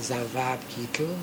Zavab Beetle